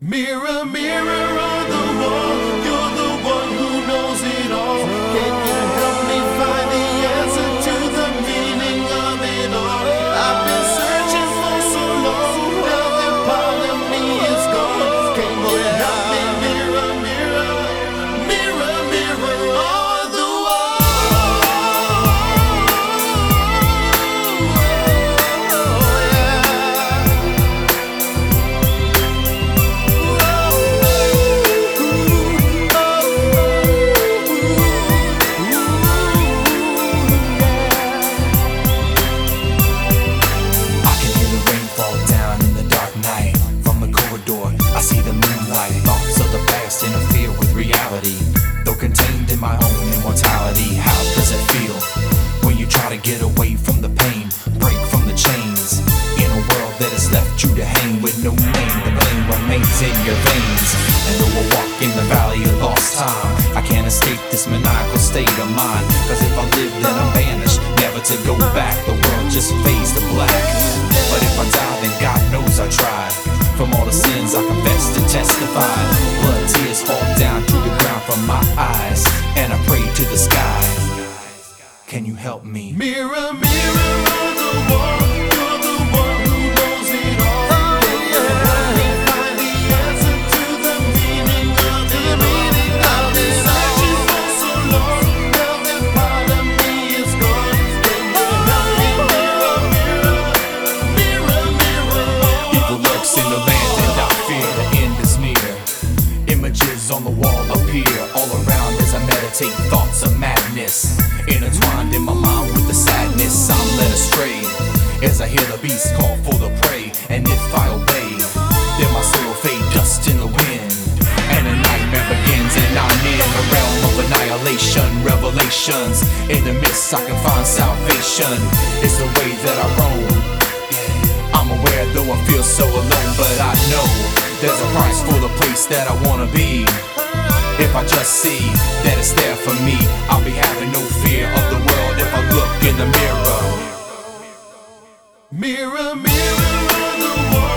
Mirror, mirror on the wall, reality. Though contained in my own immortality, how does it feel when you try to get away from the pain, break from the chains? In a world that has left you to hang with no name, the blame remains in your veins. And though I walk in the valley of lost time, I can't escape this maniacal state of mind. Cause if I live, then I'm banished, never to go back. The world just fades to black. But if I die, then God knows I tried. From all the sins I confessed and testified. And I pray to the sky. Can you help me? Mirror, mirror on the wall, meditate thoughts of madness. Intertwined in my mind with the sadness, I'm led astray. As I hear the beast call for the prey, and if I obey, then my soul will fade dust in the wind. And a nightmare begins, and I'm in a realm of annihilation. Revelations in the mist, I can find salvation. It's the way that I roam. I'm aware though I feel so alone, but I know there's a price for the place that I wanna be. If I just see that it's for me, I'll be having no fear of the world if I look in the mirror. Mirror, mirror